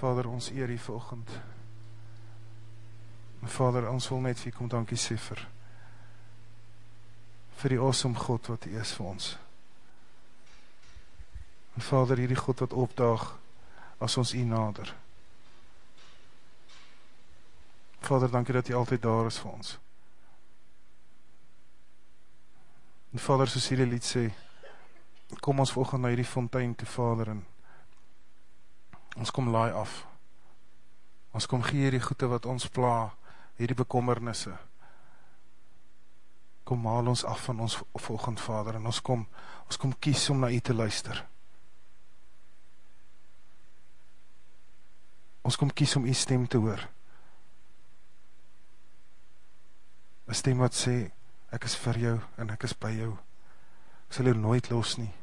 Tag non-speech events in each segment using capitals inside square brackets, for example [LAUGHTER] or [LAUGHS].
Vader, ons eer U vanoggend. Vader, ons wil net vir kom dankie sê vir vir die awesome God wat U is vir ons. En Vader, hierdie God wat opdaag as ons U nader. Vader, dankie dat U altyd daar is vir ons. En Vader, soos hierdie lied sê, kom ons vanoggend na hierdie fontein toe, Vader, en ons kom laai af. Ons kom gee hierdie goede wat ons pla, hierdie bekommernisse. Kom haal ons af van ons volgend Vader en ons kom ons kom kies om na U te luister. Ons kom kies om U stem te hoor. 'n Stem wat sê ek is vir jou en ek is by jou. Ek sal jou nooit los nie.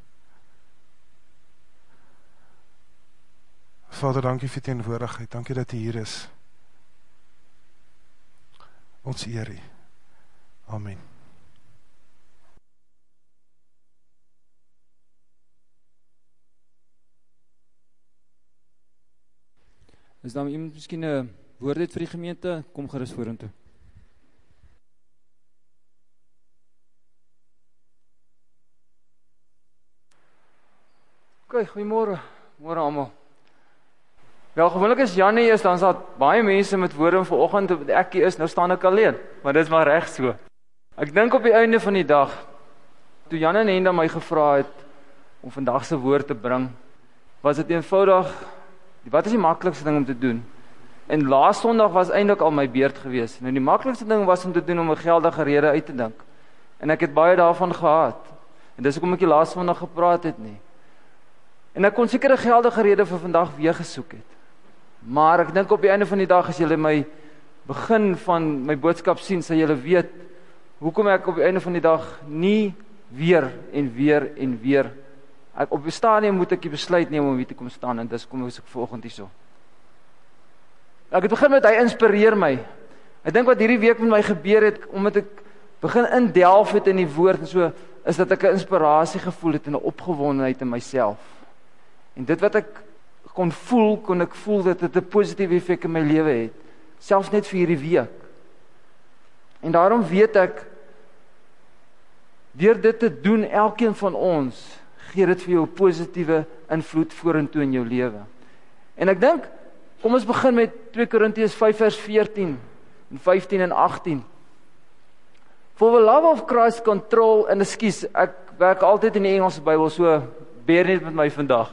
Vader, dankie vir teenwoordigheid. Dankie dat U hier is. Ons eer U. Amen. Is daar iemand miskien 'n woord het vir die gemeente? Kom gerus vorentoe. Kyk, goeiemôre. Môre almal. Wel gewoonlik is Janie is dan daar baie mense met woorde vanoggend op ek is nou staan ek alleen, maar dit is maar reg so. Ek dink op die einde van die dag toe Jan en Henda my gevra het om vandag se woord te bring, was dit eenvoudig wat is die maklikste ding om te doen? En laas Sondag was eintlik al my beurt gewees. Nou die maklikste ding was om te doen om 'n geldige rede uit te dink. En ek het baie daarvan gehad. En dis hoekom ek die laaste Sondag gepraat het nie. En ek kon seker 'n geldige rede vir vandag weer gesoek het. Maar ek dink op die einde van die dag as julle my begin van my boodskap sien, sal julle weet hoekom ek op die einde van die dag nie weer en weer en weer ek op die stadium moet ek die besluit neem om hier te kom staan en dis kom ek vanoggend hierso. Ek het begin met hy inspireer my. Ek dink wat hierdie week met my gebeur het omdat ek begin indelf het in die woord en so is dat ek 'n inspirasie gevoel het en 'n opgewondenheid in myself. En dit wat ek kon voel, kon ek voel dat dit 'n positiewe effek in my lewe het, selfs net vir hierdie week. En daarom weet ek deur dit te doen, elkeen van ons gee dit vir jou 'n positiewe invloed vorentoe in jou lewe. En ek dink, kom ons begin met 2 Korintiërs 5 vers 14 en 15 en 18. For the love of Christ control en ekskuus, ek werk altyd in die Engelse Bybel, so beer net met my vandag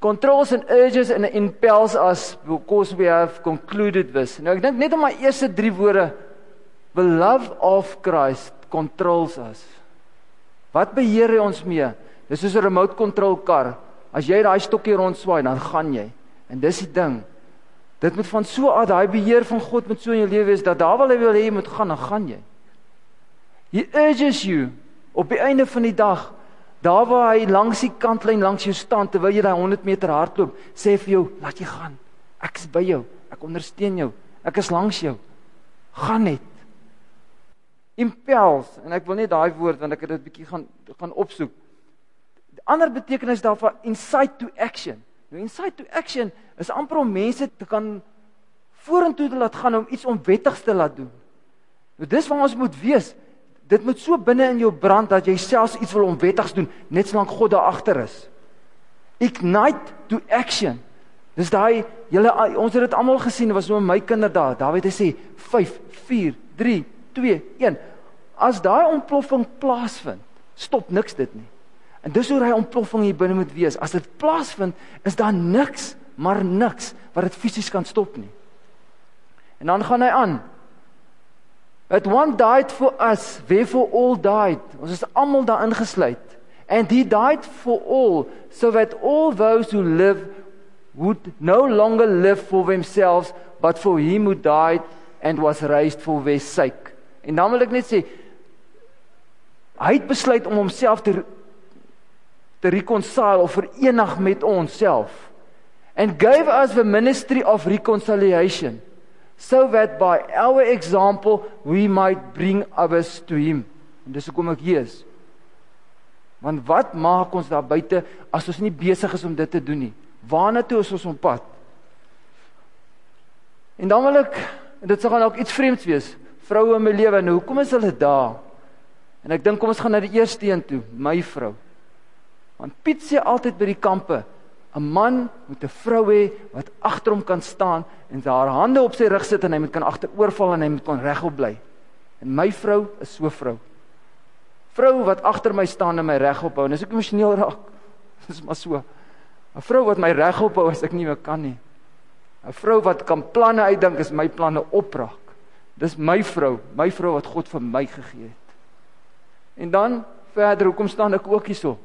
controls and urges and impels us because we have concluded this. Nou ek dink net om my eerste 3 woorde the love of Christ controls us. Wat beheer hy ons mee? Dis soos 'n remote control kar. As jy daai stokkie rondswaai, dan gaan jy. En dis die ding. Dit moet van so af daai beheer van God met so in jou lewe wees dat daar wil hy wil hê jy moet gaan, dan gaan jy. He urges you op die einde van die dag Daar waar hy langs die kantlyn langs jou staan terwyl jy daai 100 meter hardloop, sê vir jou, laat jy gaan. Ek is by jou. Ek ondersteun jou. Ek is langs jou. Gaan net. Impels en ek wil net daai woord want ek het dit bietjie gaan gaan opsoek. Die ander betekenis daarvan incite to action. Nou incite to action is amper om mense te kan vorentoe te laat gaan om iets onwettigs te laat doen. Nou dis waar ons moet wees. Dit moet so binne in jou brand dat jy selfs iets wil onwettigs doen net solank God daar agter is. Ignite to action. Dis daai julle ons het dit almal gesien, was so my kinderdae. Dawid het sê 5 4 3 2 1. As daai ontploffing plaasvind, stop niks dit nie. En dis hoe hy ontploffing hier binne moet wees. As dit plaasvind, is daar niks, maar niks wat dit fisies kan stop nie. En dan gaan hy aan. That one died for us, therefore all died. Ons is almal daarin gesluit. And he died for all, so that all those who live would no longer live for themselves, but for him who died and was raised for their sake. En dan wil ek net sê hy het besluit om homself te te reconcile of verenig met ons self. And gave us the ministry of reconciliation so that by our example we might bring others to him. En dis hoekom ek hier is. Want wat maak ons daar buite as ons nie besig is om dit te doen nie? Waarna toe is ons op pad? En dan wil ek dit sal dalk iets vreemds wees. Vroue in my lewe, nou hoekom is hulle daar? En ek dink kom ons gaan na die eerste een toe, my vrou. Want Piet sê altyd by die kampe, 'n man moet 'n vrou hê wat agter hom kan staan en haar hande op sy rug sit en hy moet kan agteroorval en hy moet kan regop bly. En my vrou is so 'n vrou. Vrou wat agter my staan en my regop hou en as ek emosioneel raak, [LAUGHS] dis maar so. 'n Vrou wat my regop hou as ek nie meer kan nie. 'n Vrou wat kan planne uitdink as my planne opraak. Dis my vrou, my vrou wat God vir my gegee het. En dan verder, hoekom staan ek ook hierso?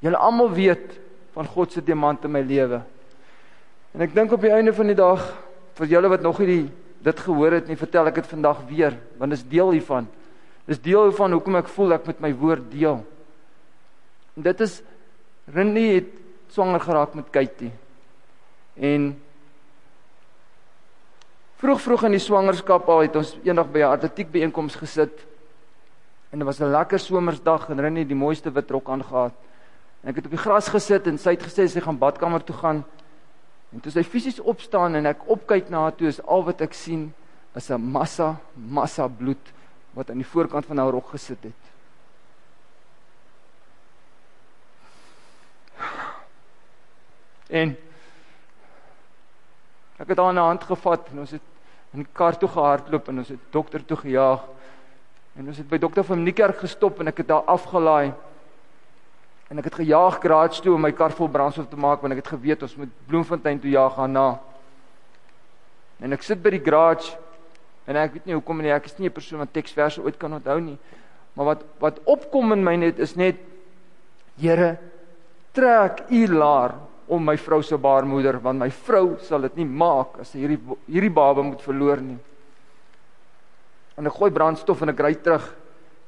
Julle almal weet van God se diamant in my lewe. En ek dink op die einde van die dag vir julle wat nog nie dit gehoor het nie, vertel ek dit vandag weer, want dit is deel hiervan. Dis deel van hoekom ek voel ek met my woord deel. En dit is Rinnie het swanger geraak met Katie. En vroeg vroeg in die swangerskap al het ons eendag by 'n atletiek byeenkoms gesit. En dit was 'n lekker somersdag en Rinnie die mooiste wit rok aangetree. En ek het op die gras gesit en sy het gesê sy gaan badkamer toe gaan. En toe sy fisies opstaan en ek opkyk na haar toe is al wat ek sien is 'n massa massa bloed wat aan die voorkant van haar rok gesit het. En ek het haar aan die hand gevat en ons het in die kar toe gehardloop en ons het dokter toe gejaag. En ons het by dokter van Niekerk gestop en ek het daar afgelaai. En ek het gejaag garage toe om my kar vol brandstof te maak want ek het geweet ons moet Bloemfontein toe jaag gaan na. En ek sit by die garage en ek weet nie hoekom nie, ek is nie 'n persoon wat teksverse ooit kan onthou nie. Maar wat wat opkom in my net is net Here, trek u laar om my vrou se baarmoeder want my vrou sal dit nie maak as sy hierdie hierdie baba moet verloor nie. En ek gooi brandstof en ek ry terug.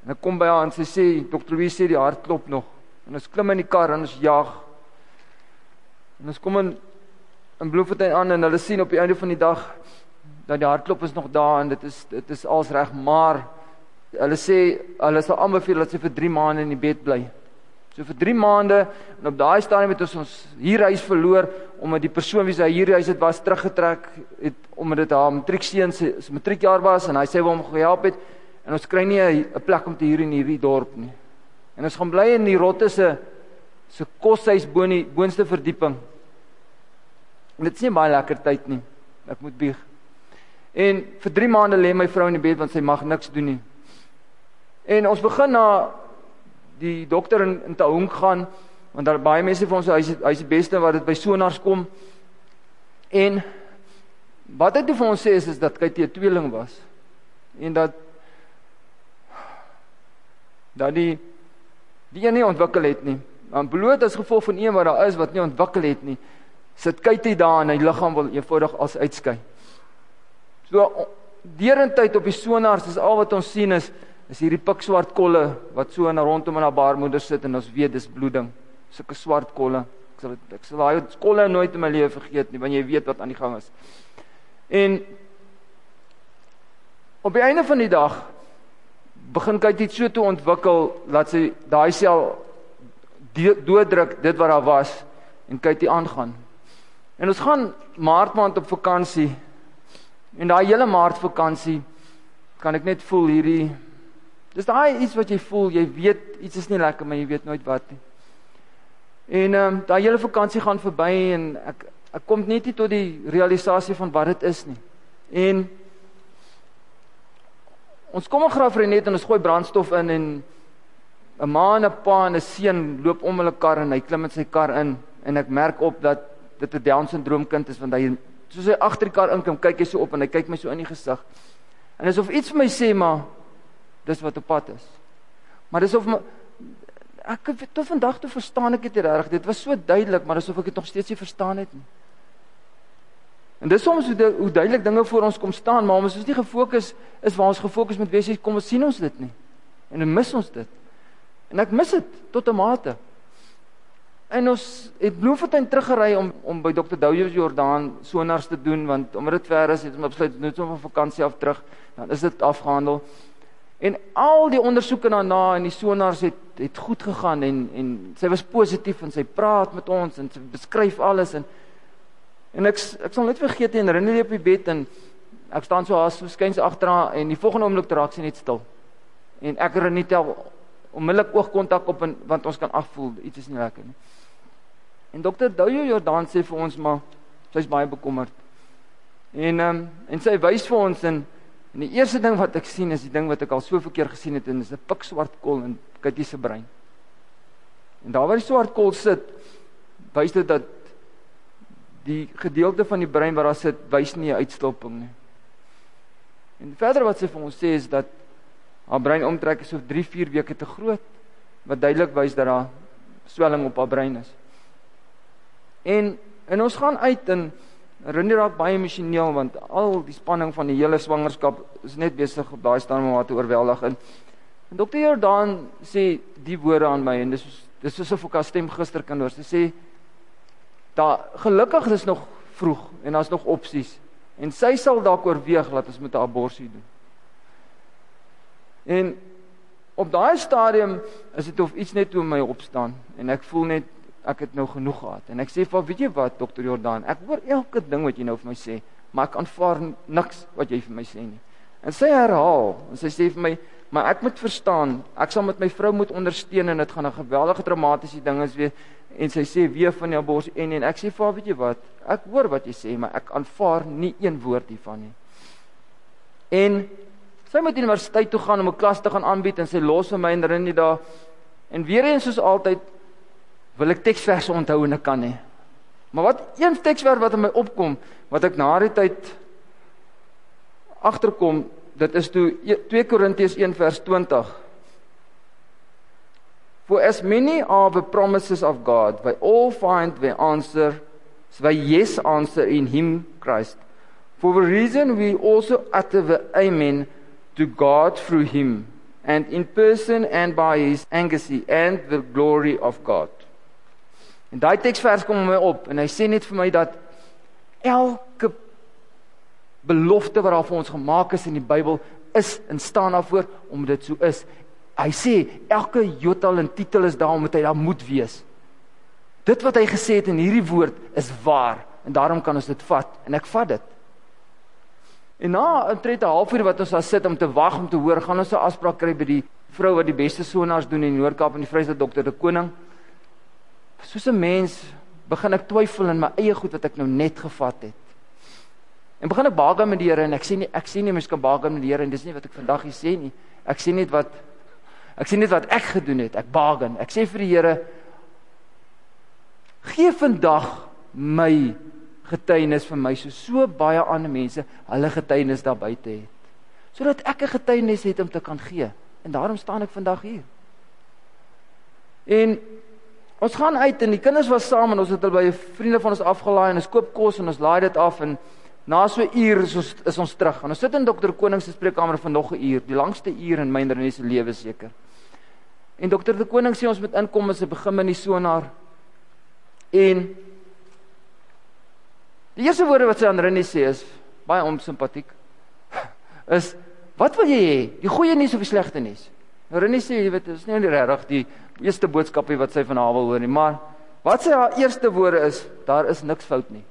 En ek kom by haar en sy sê dokter wie sê die hart klop nog. En ons klim in die kar en ons jag. En ons kom in in Bloemfontein aan en hulle sien op die einde van die dag dat die hartklop is nog daar en dit is dit is als reg, maar hulle sê hulle sal aanbeveel dat sy vir 3 maande in die bed bly. So vir 3 maande en op daai stadium het ons ons huurhuis verloor omdat die persoon wie sy huurhuis het was teruggetrek het omdat dit haar matriekseun se matriekjaar was en hy sê hom gehelp het en ons kry nie 'n plek om te huur in hierdie dorp nie. En ons gaan bly in die rotte se se koshuis bo in die boonste verdieping. En dit is nie baie lekker tyd nie. Ek moet bieg. En vir 3 maande lê my vrou in die bed want sy mag niks doen nie. En ons begin na die dokter in in Taung gaan want daar baie mense vir ons hy hy is die beste wat dit by sonars kom. En wat hy toe vir ons sê is is dat hy 'n tweeling was en dat dat die die een nie ontwikkel het nie. Want bloot as gevolg van een wat daar is wat nie ontwikkel het nie, sit kykie daar en hy liggaam wil eenvoudig as uitskei. So derentyd op die sonars is al wat ons sien is is hierdie pikswart kolle wat so na rondom in haar baarmoeder sit en ons weet dis bloeding. Sulke swart kolle. Ek sal ek sal daai kolle nooit in my lewe vergeet nie want jy weet wat aan die gang is. En op die einde van die dag begin kyk dit so toe ontwikkel dat sy daai sel dooddruk dit wat daar was en kyk dit aangaan. En ons gaan maart maand op vakansie. En daai hele maart vakansie kan ek net voel hierdie Dis daai iets wat jy voel, jy weet iets is nie lekker, maar jy weet nooit wat nie. En ehm um, daai hele vakansie gaan verby en ek ek kom net nie tot die realisasie van wat dit is nie. En ons kom graaf Renet en ons gooi brandstof in en 'n ma en 'n pa en 'n seun loop om hulle kar en hy klim in sy kar in en ek merk op dat dit 'n Down syndroom kind is want hy soos hy agter die kar inkom, kyk hy so op en hy kyk my so in die gesig. En asof iets vir my sê maar dis wat op pad is. Maar dis of my, ek tot vandag toe verstaan ek dit reg. Dit was so duidelik, maar asof ek dit nog steeds nie verstaan het nie. En dis soms hoe, hoe duidelik dinge voor ons kom staan, maar ons is nie gefokus is waar ons gefokus moet wees, kom ons sien ons dit nie. En dan mis ons dit. En ek mis dit tot 'n mate. En ons het Bloemfontein teruggery om om by Dr. Douwe Jordan sonars te doen want omdat dit ver is, het ons besluit net om van vakansie af terug. Dan is dit afgehandel. En al die ondersoeke daarna en die sonars het het goed gegaan en en sy was positief en sy praat met ons en sy beskryf alles en en ek ek sal net vergeet en herinner op die bed en ek staan so haas so skuins agter haar en die volgende oomblik raak sy net stil. En ek en Renita onmiddellik oogkontak op en want ons kan afvoel iets is nie lekker nie. En dokter Doujo Jordan sê vir ons maar sy's baie bekommerd. En ehm um, en sy wys vir ons en en die eerste ding wat ek sien is die ding wat ek al soveel keer gesien het en dis 'n pikswart kol in Kitty se brein. En daar waar die swart kol sit, wys dit dat die gedeelte van die brein waar daar sit, wys nie 'n uitstulping nie. En verder wat sy vir ons sê is dat haar brein omtrek is so 3-4 weke te groot wat duidelik wys dat daar swelling op haar brein is. En en ons gaan uit en Rindy raak baie emosioneel want al die spanning van die hele swangerskap is net besig op daai stadium om haar te oorweldig en en dokter Jordan sê die woorde aan my en dis dis is asof ek haar stem gister kan hoor. Sy sê daar gelukkig is nog vroeg en daar's nog opsies en sy sal dalk oorweeg dat ons met 'n abortus doen. En op daai stadium is dit of iets net toe my opstaan en ek voel net ek het nou genoeg gehad. En ek sê vir weet jy wat dokter Jordan ek hoor elke ding wat jy nou vir my sê maar ek aanvaar niks wat jy vir my sê nie en sy herhaal en sy sê vir my maar ek moet verstaan ek sal met my vrou moet ondersteun en dit gaan 'n geweldige dramatiese ding is weer. En sy sê weer van die abortus en en ek sê vir weet jy wat? Ek hoor wat jy sê maar ek aanvaar nie een woord hiervan nie. En sy moet universiteit toe gaan om 'n klas te gaan aanbied en sy los vir my en rin nie daar. En weer eens soos altyd wil ek teksverse onthou en ek kan nie. Maar wat een teksvers wat in my opkom wat ek na die tyd agterkom, dit is toe 2 e, Korintiërs 1 vers 20. For as many are the promises of God, they all find their answer, so yes answer in him Christ. For the reason we also utter the amen to God through him and in person and by his agency and the glory of God. En daai teksvers kom my op en hy sê net vir my dat elke belofte wat daar vir ons gemaak is in die Bybel is en staan daarvoor om dit so is. Hy sê elke jotal en titel is daar om dit hy daar moet wees. Dit wat hy gesê het in hierdie woord is waar en daarom kan ons dit vat en ek vat dit. En na 'n tred 'n halfuur wat ons daar sit om te wag om te hoor, gaan ons 'n afspraak kry by die vrou wat die beste sonars doen in Noord-Kaap die vrou is die dokter De Koning soos 'n mens begin ek twyfel in my eie goed wat ek nou net gevat het. En begin ek baken met die Here en ek sê nie ek sê nie mens kan baken met die Here en dis nie wat ek vandag hier sê nie. Ek sê net wat ek sê net wat ek gedoen het. Ek baken. Ek sê vir die Here gee vandag my getuienis vir my so so baie ander mense hulle getuienis daar buite het. Sodat ek 'n getuienis het om te kan gee. En daarom staan ek vandag hier. En Ons gaan uit en die kinders was saam en ons het hulle by vriende van ons afgelaai en ons koop kos en ons laai dit af en na so 'n uur is ons is ons terug. En ons sit in dokter Koning se spreekkamer vir nog 'n uur, die langste uur in my en Renée se lewe seker. En dokter de Koning sê ons moet inkom as 'n begin in die sonaar. En die eerste woorde wat sy aan Renée sê is baie onsimpatiek. [LAUGHS] Is wat wil jy hê? Die goeie nuus of die slegte nuus? Renée sê jy weet, dit is nie regtig die eerste boodskapie wat sy van haar wil hoor nie, maar wat sy haar eerste woorde is, daar is niks fout nie.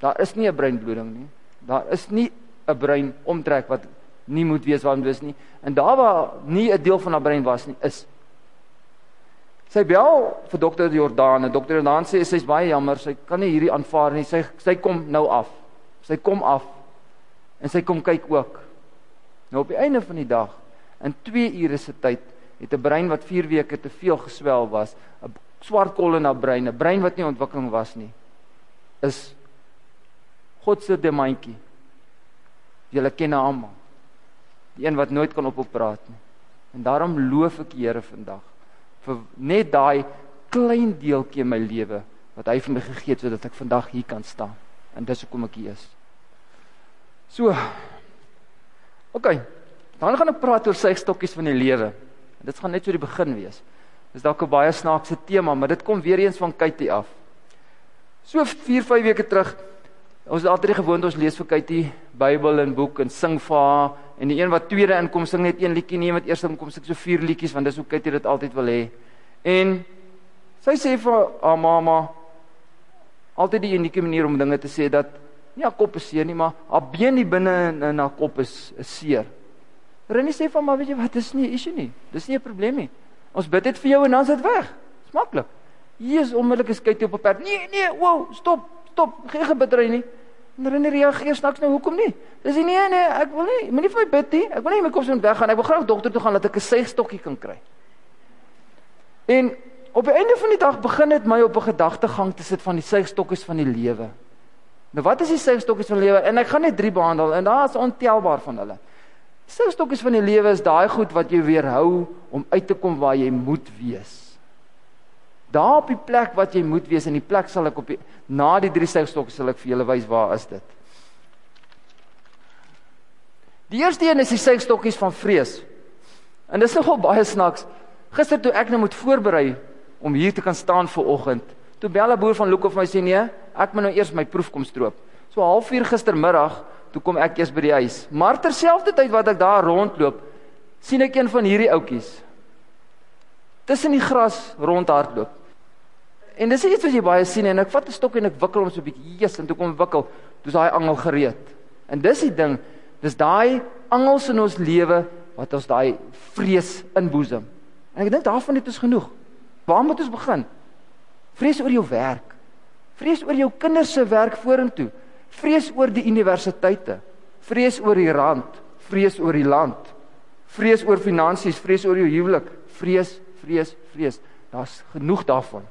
Daar is nie 'n breinbloeding nie. Daar is nie 'n brein omtrek wat nie moet wees waar moet wees nie. En daar waar nie 'n deel van haar brein was nie, is Sy bel vir dokter Jordan en dokter Jordan sê sy's baie jammer, sy kan nie hierdie aanvaar nie. Sy sy kom nou af. Sy kom af en sy kom kyk ook. Nou op die einde van die dag, in 2 ure se tyd, het 'n brein wat 4 weke te veel geswel was, 'n swart kol in haar brein, 'n brein wat nie ontwikkeling was nie, is God se demantjie. Julle ken hom almal. Die een wat nooit kan ophou praat nie. En daarom loof ek die Here vandag vir net daai klein deeltjie in my lewe wat hy vir my gegee het sodat ek vandag hier kan staan. En dis hoekom ek hier is. So. OK. Dan gaan ek praat oor sygstokkies van die lewe. En dit gaan net so die begin wees. Dis dalk 'n baie snaakse tema, maar dit kom weer eens van Kytie af. So 4, 5 weke terug, ons het altyd gewoond ons lees vir Kytie Bybel en boek en sing vir haar en die een wat tweede inkom sing net een liedjie, nie wat eerste inkom sing so vier liedjies want dis hoe kyk jy dit altyd wil hê. En sy sê vir haar mamma altyd die unieke manier om dinge te sê dat nie haar kop is seer nie, maar haar been hier binne in, in haar kop is, is seer. Rennie sê van maar weet jy wat, dis nie 'n issue nie. Dis nie 'n probleem nie. Ons bid dit vir jou en dan is dit weg. Dis maklik. Is onmiddellik skei jy op 'n perd. Nee, nee, wow, stop, stop. Geen gebidry nie. En Rennie reageer snaaks nou, hoekom nie? Dis nie nee, nee, ek wil nie, moenie vir my bid nie. Ek wil nie my kop so moet weggaan. Ek wil graag dokter toe gaan dat ek 'n seigstokkie kan kry. En op die einde van die dag begin dit my op 'n gedagtegang te sit van die seigstokkies van die lewe. Nou wat is die seigstokkies van die lewe? En ek gaan net drie behandel en daar is ontelbaar van hulle. Seigstokkies van die lewe is daai goed wat jou weerhou om uit te kom waar jy moet wees. Daar op die plek wat jy moet wees en die plek sal ek op die na die drie seigstokkies sal ek vir julle wys waar is dit. Die eerste een is die seigstokkies van vrees. En dis nogal baie snaaks. Gister toe ek nou moet voorberei om hier te kan staan vir oggend, toe bel 'n boer van Loek of my sê nee, ek moet nou eers my proef kom stroop. So 0.30 gistermiddag toe kom ek eers by die huis. Maar terselfdertyd wat ek daar rondloop, sien ek een van hierdie ouetjies tussen die gras rondhardloop. En dis iets wat jy baie sien en ek vat 'n stok en ek wikkel hom so 'n bietjie. Jesus, en toe kom wikkel, toe's daai angel gereed. En dis die ding, dis daai angels in ons lewe wat ons daai vrees inboesem. En ek dink daarvan het ons genoeg. Waar moet ons begin? Vrees oor jou werk. Vrees oor jou kinders se werk vorentoe. Vrees oor die universiteite. Vrees oor die rand, vrees oor die land. Vrees oor finansies, vrees oor jou huwelik. Vrees, vrees, vrees. Daar's genoeg daarvan.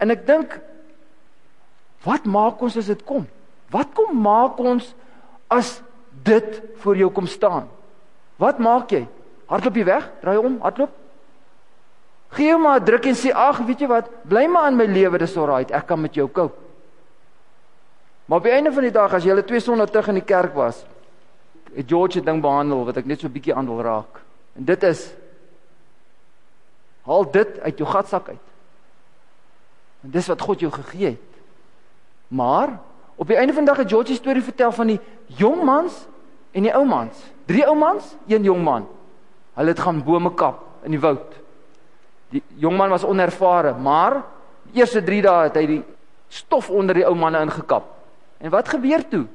En ek dink wat maak ons as dit kom? Wat kom maak ons as dit voor jou kom staan? Wat maak jy? Hardloop jy weg? Draai om, hardloop. Gee hom maar 'n druk en sê ag, weet jy wat? Bly maar in my lewe, dis alraai. Ek kan met jou koop. Maar die einde van die dag as jy hulle twee sonde terug in die kerk was, het George 'n ding behandel wat ek net so 'n bietjie aan wil raak. En dit is haal dit uit jou gatsak uit. En dis wat God jou gegee het. Maar op die einde van die dag het George 'n storie vertel van die jong mans en die ou mans. Drie ou mans, een jong man. Hulle het gaan bome kap in die woud. Die jong man was onervare, maar die eerste 3 dae het hy die stof onder die ou manne ingekap. En wat gebeur toe?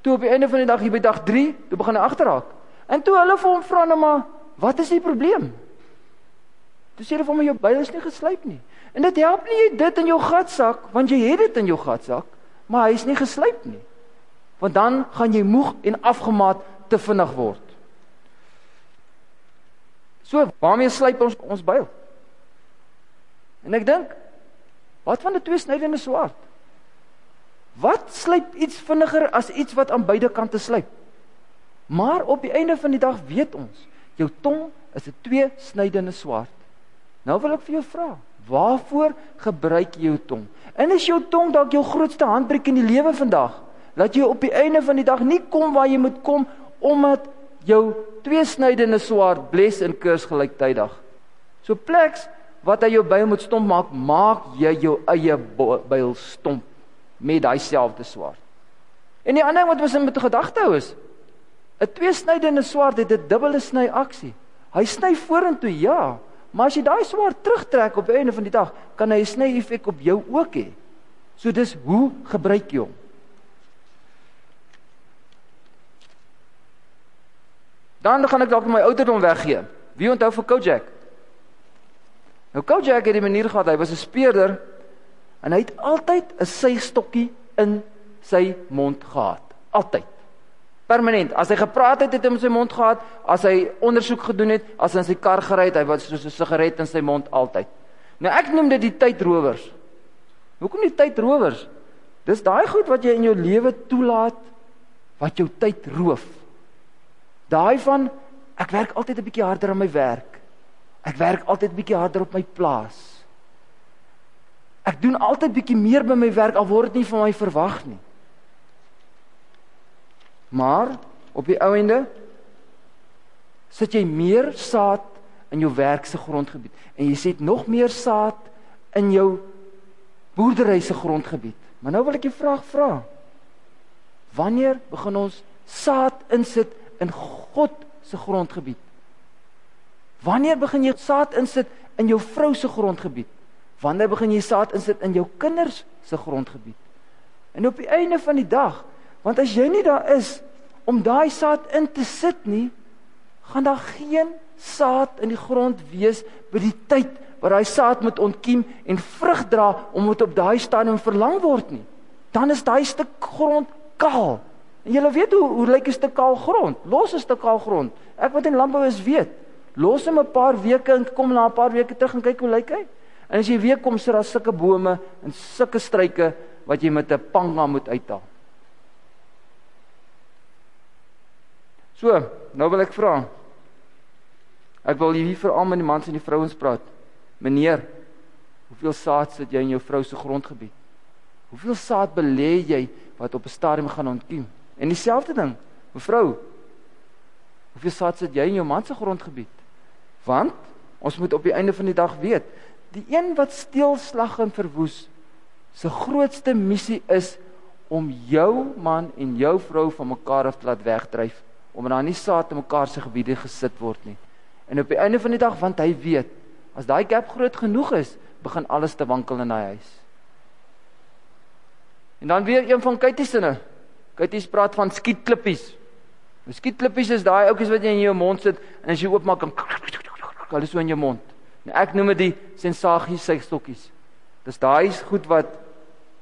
Toe op die einde van die dag hier by dag 3, toe begin hy agterraak. En toe hulle vir hom vra nou maar, wat is die probleem? Toe sê hulle vir hom jou byl is nie geslyp nie. En dit help nie jy dit in jou gatsak want jy het dit in jou gatsak, maar hy is nie geslyp nie. Want dan gaan jy moeg en afgemaat te vinnig word. So, waarmee slyp ons ons byl? En ek dink, wat van 'n twee snydende swaard? Wat slyp iets vinniger as iets wat aan beide kante slyp? Maar op die einde van die dag weet ons, jou tong is 'n twee-snydende swaard. Nou wil ek vir jou vra, waarvoor gebruik jy jou tong? En is jou tong dalk jou grootste handbreek in die lewe vandag? Laat jy op die einde van die dag nie kom waar jy moet kom omdat jou twee-snydende swaard bles in kurs gelyktydig. So pleks wat hy jou byl moet stomp maak, maak jy jou eie byl stomp met daai selfde swaard. En die ander ding wat ons in gedagte hou is 'n tweesnydende swaard het 'n dubbele sny aksie. Hy sny vorentoe, ja, maar as jy daai swaard terugtrek op einde van die dag, kan hy 'n sny effek op jou ook hê. So dis hoe gebruik jy hom? Dan gaan ek dalk my ouderdom weggee. Wie onthou vir Kojak? Nou Kojak het die manier gehad, hy was 'n speurder En hy het altyd 'n suigstokkie in sy mond gehad. Altyd. Permanent. As hy gepraat het, het hy in sy mond gehad. As hy ondersoek gedoen het, as hy in sy kar gery het, hy was soos 'n sigaret in sy mond altyd. Nou ek noem dit die tydrowers. Hoekom die tydrowers? Dis daai goed wat jy in jou lewe toelaat wat jou tyd roof. Daai van ek werk altyd 'n bietjie harder aan my werk. Ek werk altyd bietjie harder op my plaas. Ek doen altyd bietjie meer by my werk al word dit nie van my verwag nie. Maar op die ou ende sit jy meer saad in jou werk se grondgebied en jy sit nog meer saad in jou boerdery se grondgebied. Maar nou wil ek 'n vraag vra. Wanneer begin ons saad insit in God se grondgebied? Wanneer begin jy saad insit in jou vrou se grondgebied? Wanneer begin jy saad insit in jou kinders se grondgebied? En op die einde van die dag, want as jy nie daar is om daai saad in te sit nie, gaan daar geen saad in die grond wees by die tyd waar daai saad moet ontkiem en vrug dra om dit op daai stadium verlang word nie. Dan is daai stuk grond kaal. En jy weet hoe hoe lyk 'n stuk kaal grond? Los 'n stuk kaal grond. Ek wat in landbou is weet. Los hom 'n paar weke en kom na 'n paar weke terug en kyk hoe lyk hy. En as jy weer kom sit daar sulke bome en sulke struike wat jy met 'n panga moet uithaal. So, nou wil ek vra. Ek wil hier vir almal die mans en die vrouens praat. Meneer, hoeveel saad sit jy in jou vrou se grondgebied? Hoeveel saad belê jy wat op 'n stadium gaan ontkiem? En dieselfde ding, mevrou. Hoeveel saad sit jy in jou man se grondgebied? Want ons moet op die einde van die dag weet, die een wat steel, slag en verwoes, se grootste missie is om jou man en jou vrou van mekaar af te laat wegdryf omdat daar nie saad in mekaar se gebiede gesit word nie. En op die einde van die dag want hy weet, as daai gap groot genoeg is, begin alles te wankel in daai huis. En dan weer een van Kytie se. Kytie praat van skietklippies. Nou skietklippies is daai ouppies wat jy in jou mond sit en as jy oopmaak dan alles so in jou mond. Nou ek noem dit sensasie seikstokkies. Dis daai goed wat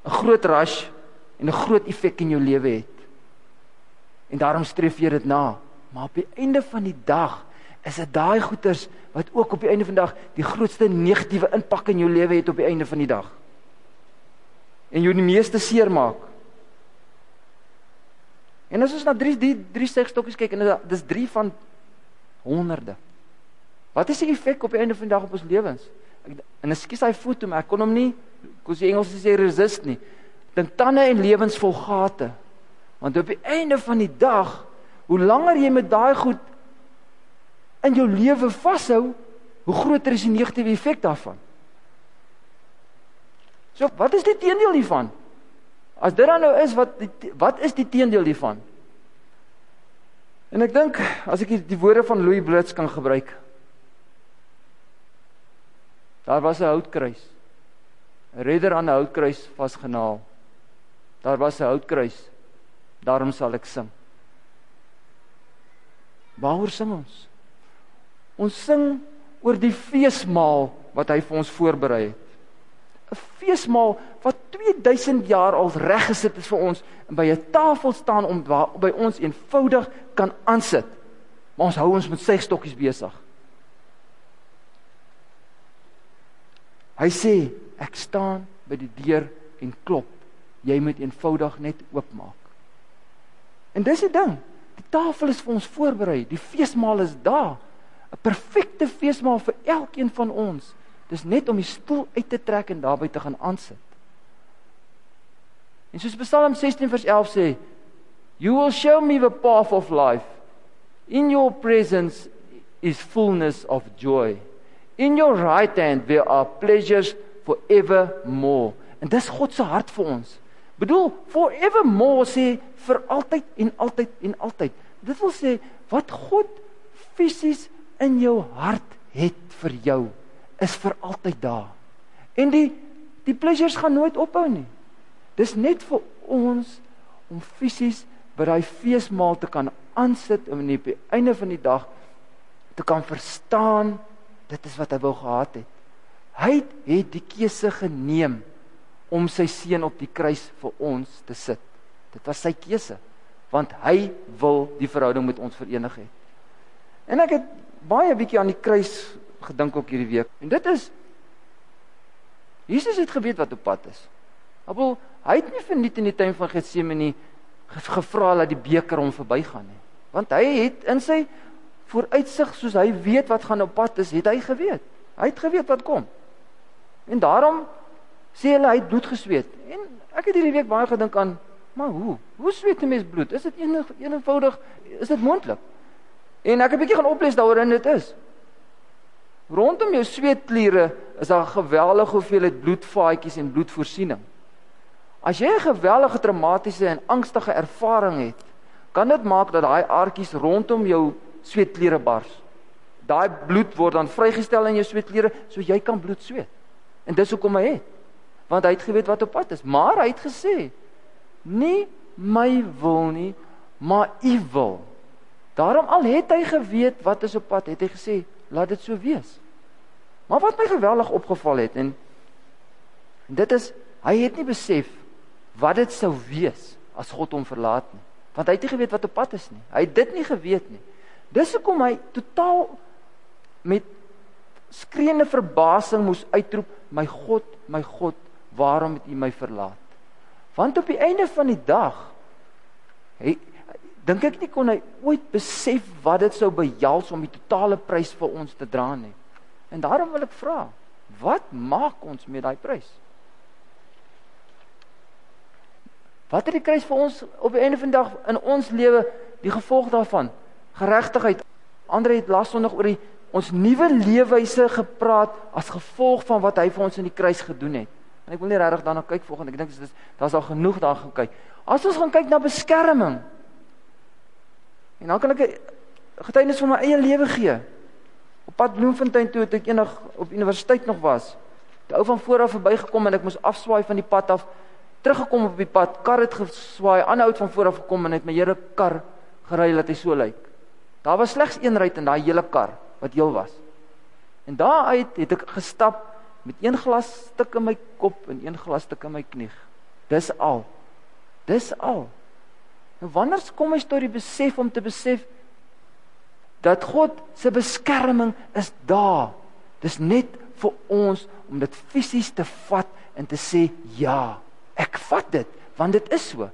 'n groot rush en 'n groot effek in jou lewe het. En daarom streef jy dit na. Maar op die einde van die dag is dit daai goeters wat ook op die einde van die dag die grootste negatiewe impak in jou lewe het op die einde van die dag. En jou die meeste seermaak. En as ons na 3 die 3 stegstokkies kyk en dis 3 van honderde. Wat is die effek op die einde van die dag op ons lewens? En ekskuus daai foto maar ek kon hom nie kos die Engels sê resist nie. Dink tande en lewens vol gate. Want op die einde van die dag, hoe langer jy met daai goed in jou lewe vashou, hoe groter is die negatiewe effek daarvan. So, wat is die teendeel hiervan? As dit dan nou is wat die, wat is die teendeel hiervan? En ek dink as ek die woorde van Louis Blitz kan gebruik. Daar was 'n houtkruis. 'n Redder aan 'n houtkruis vasgenaal. Daar was 'n houtkruis. Daarom sal ek sing. Waaroor sing ons? Ons sing oor die feesmaal wat hy vir ons voorberei het. 'n Feesmaal wat 2000 jaar al reg gesit is vir ons en by 'n tafel staan om waar, by ons eenvoudig kan aansit. Maar ons hou ons met sy stokkies besig. Hy sê, ek staan by die deur en klop. Jy moet eenvoudig net oopmaak. En dis die ding. Die tafel is vir ons voorberei. Die feesmaal is daar. 'n perfekte feesmaal vir elkeen van ons. Dis net om die stoel uit te trek en daarby te gaan aansit. En soos Psalm 16 vers 11 sê, You will show me the path of life. In your presence is fullness of joy. In your right hand there are pleasures forevermore. En dis God se hart vir ons. Bedoel, forevermore sê vir altyd en altyd en altyd. Dit wil sê wat God fisies in jou hart het vir jou is vir altyd daar. En die die pleasures gaan nooit ophou nie. Dis net vir ons om fisies by daai feesmaal te kan aansit en op die einde van die dag te kan verstaan dit is wat hy wou gehad het. Hy het die keuse geneem om sy seun op die kruis vir ons te sit. Dit was sy keuse want hy wil die verhouding met ons verenig het. En ek het baie bietjie aan die kruis gedink ook hierdie week. En dit is Jesus het geweet wat op pad is. Abel, hy het nie verniet in die tuin van Getsemane gevra dat die beker hom verbygaan nie. Want hy het in sy vooruitsig soos hy weet wat gaan op pad is, het hy geweet. Hy het geweet wat kom. En daarom sê hulle hy het bloed gesweet. En ek het hierdie week baie gedink aan, maar hoe? Hoe sweet 'n mens bloed? Is dit enig eenvoudig? Is dit moontlik? En ek het 'n bietjie gaan oplees daaroor en dit is. Rondom jou sweetkliere is daar 'n geweldige hoeveelheid bloedvaatjies en bloedvoorsiening. As jy 'n geweldige traumatiese en angstige ervaring het, kan dit maak dat daai aartjies rondom jou sweetklere bars. Daai bloed word dan vrygestel in jou sweetklere so jy kan bloed sweet. En dis hoekom hy het. Want hy het geweet wat op pad is, maar hy het gesê: "Nie my wil nie, maar u wil." Daarom al het hy geweet wat is op pad, het hy gesê: "Laat dit so wees." Maar wat my geweldig opgeval het en dit is hy het nie besef wat dit sou wees as God hom verlaat nie. Want hy het nie geweet wat op pad is nie. Hy het dit nie geweet nie. Dis hoekom hy totaal met skreeende verbasing moes uitroep: "My God, my God, waarom het U my verlaat?" Want op die einde van die dag hy dink ek nie kon hy ooit besef wat dit sou behels om die totale prys vir ons te dra nie. En daarom wil ek vra, wat maak ons met daai prys? Wat het die kruis vir ons op die einde van die dag in ons lewe die gevolg daarvan? Geregtigheid. Andre het laas Sondag oor die ons nuwe leefwyse gepraat as gevolg van wat hy vir ons in die kruis gedoen het. En ek wil nie regtig daarna kyk volgende. Ek dink dis daar's al genoeg daar gaan kyk. As ons gaan kyk na beskerming. En dan kan ek 'n getuienis van my eie lewe gee. Op pad Bloemfontein toe toe ek eendag op universiteit nog was. 'n Ou van voor af verbygekom en ek moes afswaai van die pad af. Teruggekom op die pad, kar het geswaai, ander ou van voor af gekom en het my hele kar gery laat hy so lyk. Daar was slegs een ry in daai hele kar wat heel was. En daaruit het ek gestap met een glas stuk in my kop en een glas stuk in my knie. Dis al. Dis al. En wanneer kom jy tot die besef om te besef dat God se beskerming is daar. Dis net vir ons om dit fisies te vat en te sê ja, ek vat dit want dit is so.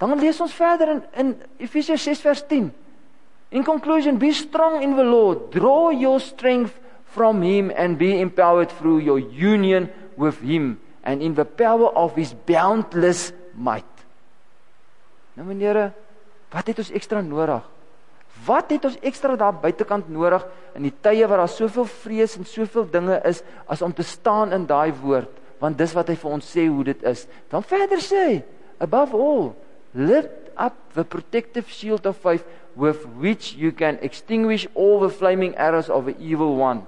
Dan lees ons verder in in Efesiërs 6 vers 10. In conclusion, be strong in the Lord. Draw your strength from him and be empowered through your union with him and in the power of his boundless might. Nou meneere, wat het ons ekstra nodig? Wat het ons ekstra daar buitekant nodig in die tye waar daar soveel vrees en soveel dinge is as om te staan in daai woord? Want dis wat hy vir ons sê hoe dit is. Dan verder sê hy, above all, lift up the protective shield of faith with which you can extinguish all the flaming arrows of the evil one.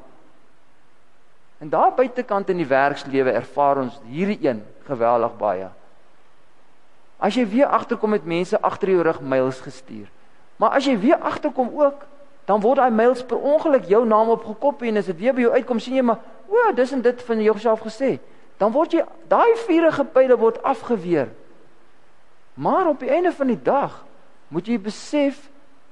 En daar buitekant in die werkslewe ervaar ons hierdie een geweldig baie. As jy weer agterkom met mense agter jou rug mails gestuur. Maar as jy weer agterkom ook, dan word daai mails per ongeluk jou naam opgekopie en as dit weer by jou uitkom, sien jy maar, o, dis en dit van jouself gesê. Dan word jy daai vuurige pile word afgeweer. Maar op die einde van die dag moet jy besef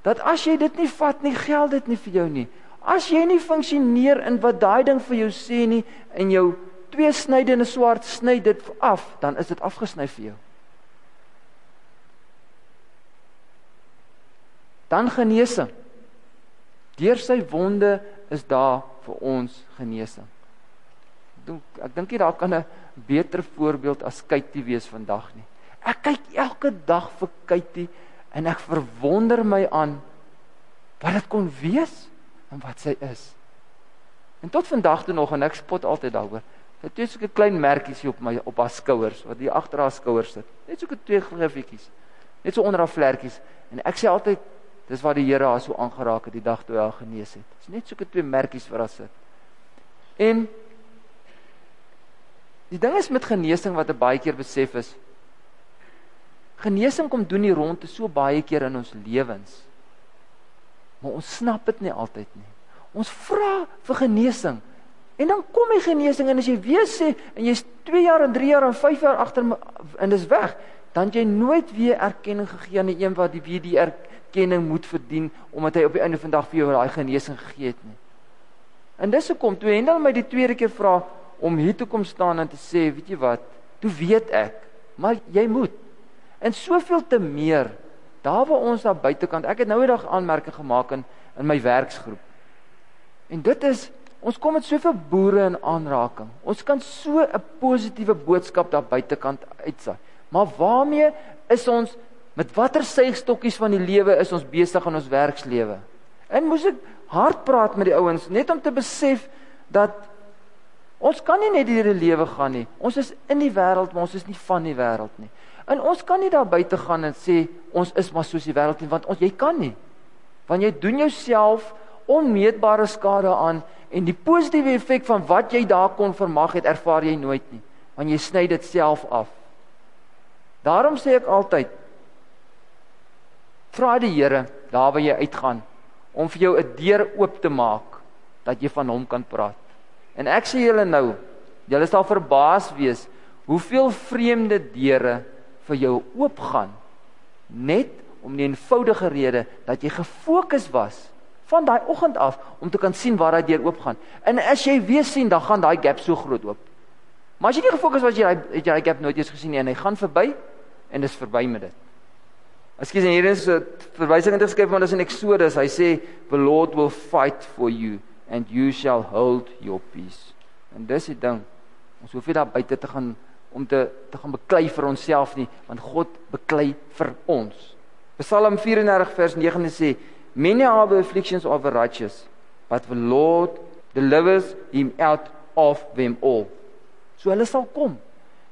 dat as jy dit nie vat nie, geld dit nie vir jou nie. As jy nie funksioneer in wat daai ding vir jou sê nie en jou twee snydende swaard sny dit af, dan is dit afgesny vir jou. Dan genesing. Deur sy wonde is daar vir ons genesing. Ek, ek dink nie daar kan 'n beter voorbeeld as Kytie wees vandag nie. Ek kyk elke dag vir Kytie en ek verwonder my aan wat dit kon wees en wat sy is. En tot vandag toe nog en ek spot altyd daaroor. Sy het so 'n klein merkies op my op haar skouers wat hier agter haar skouers sit. Net so 'n twee glifietjies. Net so onder haar vlekkies en ek sê altyd Dis wat die Here haar so aangeraak het die dag toe hy haar genees het. Dis net so 'n twee merkies vir haar sit. En die ding is met genesing wat 'n baie keer besef is. Genesing kom doen nie rond so baie keer in ons lewens. Maar ons snap dit nie altyd nie. Ons vra vir genesing. En dan kom die genesing en as jy weer sê en jy's 2 jaar en 3 jaar en 5 jaar agter en dis weg, dan jy nooit weer erkenning gegee aan die een wat die wie die er, erkenning moet verdien omdat hy op die einde van dag vir jou daai genesing gegee het nie. En dis hoekom toe Hendel my die tweede keer vra om hier toe kom staan en te sê, weet jy wat? Toe weet ek, maar jy moet. En soveel te meer daar waar ons daar buitekant. Ek het nou eendag aanmerking gemaak in in my werksgroep. En dit is ons kom met soveel boere in aanraking. Ons kan so 'n positiewe boodskap daar buitekant uitsaai. Maar waarmee is ons Met watter seigstokkies van die lewe is ons besig in ons werkslewe? En moes ek hard praat met die ouens net om te besef dat Ons kan nie net deur die lewe gaan nie. Ons is in die wêreld, maar ons is nie van die wêreld nie. En ons kan nie daar buite gaan en sê ons is maar soos die wêreld nie, want ons jy kan nie. Want jy doen jouself onmeetbare skade aan en die positiewe effek van wat jy daar kon vermag het, ervaar jy nooit nie, want jy sny dit self af. Daarom sê ek altyd vra die Here daar waar jy uitgaan om vir jou 'n deur oop te maak dat jy van hom kan praat. En ek sê julle nou, julle sal verbaas wees hoeveel vreemde deure vir jou oopgaan net om die eenvoudige rede dat jy gefokus was van daai oggend af om te kan sien waar daai deur oopgaan. En as jy weer sien, dan gaan daai gap so groot oop. Maar as jy nie gefokus was jy het jy daai gap nooit eens gesien nie en hy gaan verby en dis verby met dit. Ekskuus, hier is 'n verwysing in geskryf maar dis in Exodus. Hy sê the Lord will fight for you and you shall hold your peace. En dis die ding. Ons hoef nie daar buite te gaan om te te gaan beklei vir onsself nie, want God beklei vir ons. Psalm 34 vers 9 sê, "Many are the afflictions of the righteous, but the Lord delivers him out of them all." So hulle sal kom.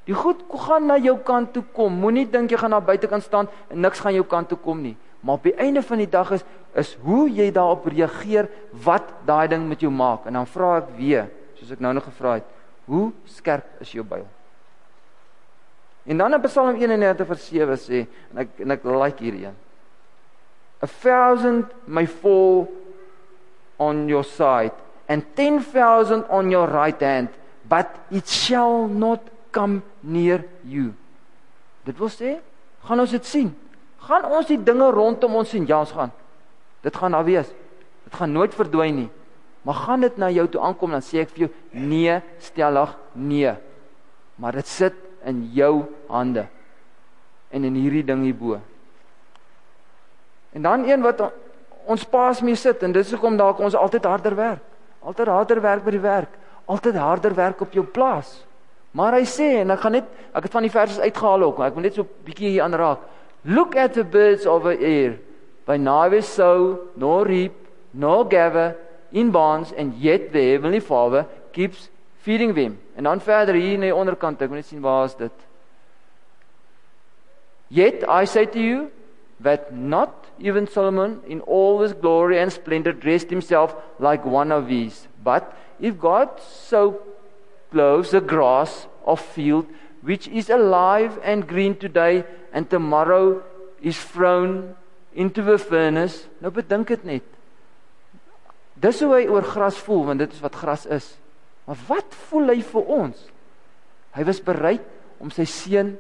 Die goed gaan na jou kant toe kom. Moenie dink jy gaan na buitekant staan en niks gaan jou kant toe kom nie. Maar op die einde van die dag is is hoe jy daarop reageer wat daai ding met jou maak. En dan vra ek weer, soos ek nou nog gevra het, hoe skerp is jou byl? En dan in Psalm 91 vers 7 sê en ek en ek like hierdie een. A thousand may fall on your side and 10000 on your right hand, but it shall not come near you. Dit wil sê, gaan ons dit sien. Gaan ons die dinge rondom ons sien? Ja, ons gaan. Dit gaan daar wees. Dit gaan nooit verdwyn nie. Maar gaan dit na jou toe aankom dan sê ek vir jou nee, stellig nee. Maar dit sit in jou hande. En in hierdie ding hierbo. En dan een wat ons paas mee sit en dis hoekom dalk ons altyd harder werk. Altyd harder werk by die werk. Altyd harder werk op jou plaas. Maar hy sê en ek gaan net ek het van die verse uitgehaal ook, ek wil net so 'n bietjie hier aanraak. Look at the birds of the air. By neither sow nor reap nor gather in barns and yet the heavenly Father keeps feeding them. En dan verder hier in die onderkant, ek wil net sien waar is dit. Yet I say to you that not even Solomon in all his glory and splendor dressed himself like one of these. But if God so clothes the grass of field which is alive and green today and tomorrow is thrown into the furnace. Nou bedink dit net. Dis hoe hy oor gras voel want dit is wat gras is. Maar wat voel hy vir ons? Hy was bereid om sy seun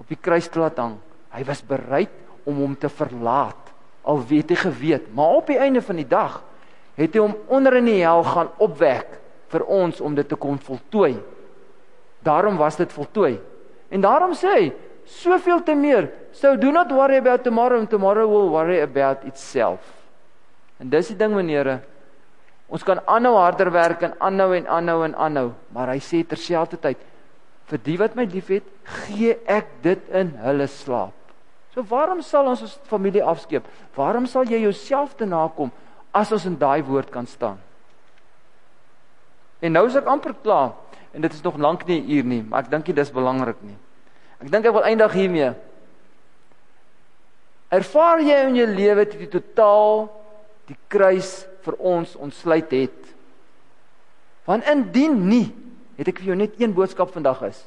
op die kruis te laat hang. Hy was bereid om hom te verlaat al weet hy geweet, maar op die einde van die dag het hy hom onder in die hel gaan opwek vir ons om dit te kon voltooi. Daarom was dit voltooi. En daarom sê hy, soveel te meer. So do not worry about tomorrow and tomorrow will worry about itself. En dis die ding meneere. Ons kan aanhou harder werk en aanhou en aanhou en aanhou, maar hy sê terselfdertyd vir die wat my liefhet, gee ek dit in hulle slaap. So waarom sal ons ons familie afskeep? Waarom sal jy jouself te nakom as ons in daai woord kan staan? En nou is ek amper klaar en dit is nog lank nie 'n uur nie, maar ek dink dit is belangrik nie. Ek dink ek wil eindig hiermee. Ervaar jy in jou lewe jy totaal die kruis vir ons ontsluit het? Want indien nie, het ek vir jou net een boodskap vandag is.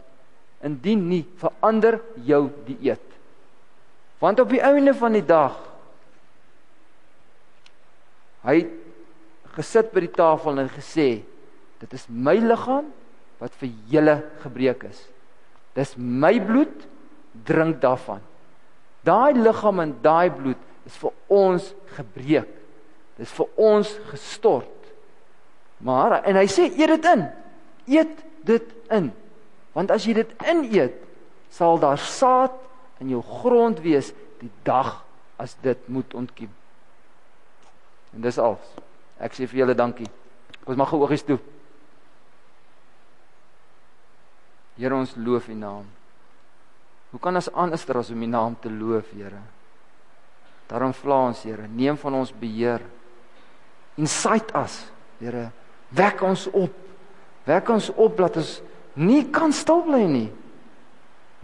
Indien nie, verander jou dieet. Want op die einde van die dag hy gesit by die tafel en gesê, dit is my liggaam wat vir julle gebreek is. Dis my bloed, drink daarvan. Daai liggaam en daai bloed is vir ons gebreek. Dis vir ons gestort. Maar en hy sê eet dit in. Eet dit in. Want as jy dit ineet, sal daar saad in jou grond wees die dag as dit moet ontkiem. En dis al. Ek sê vir julle dankie. Ons mag geoogies toe. Here ons loof U naam. Hoe kan ons anders as om U naam te loof, Here? Daarom vra ons, Here, neem van ons beheer. Insight us, Here. Wek ons op. Wek ons op dat ons nie kan stil bly nie.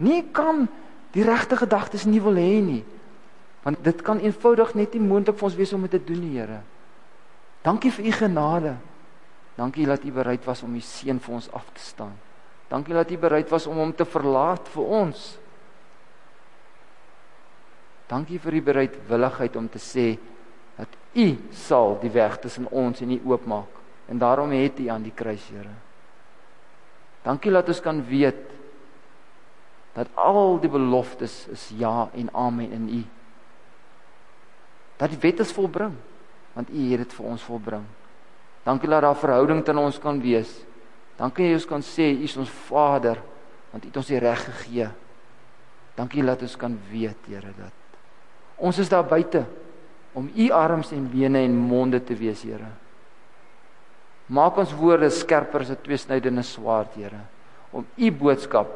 Nie kan die regte gedagtes nie wil hê nie. Want dit kan eenvoudig net nie moontlik vir ons wees om dit te doen, die Here. Dankie vir u genade. Dankie dat u bereid was om u seun vir ons af te staan. Dankie dat u bereid was om hom te verlaat vir ons. Dankie vir u bereidwilligheid om te sê dat u sal die weg tussen ons en u oopmaak en daarom het u aan die kruis, Here. Dankie dat ons kan weet dat al die beloftes is ja en amen in u. Dat die wet is volbring want u het dit vir ons volbring. Dankie dat daar verhouding tussen ons kan wees. Dankie dat ons kan sê u is ons Vader want u het ons die reg gegee. Dankie dat ons kan weet, Here, dat ons is daar buite om u arms en bene en monde te wees, Here. Maak ons woorde skerper as 'n tweesnydende swaard, Here, om u boodskap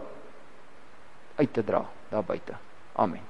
uit te dra daar buite. Amen.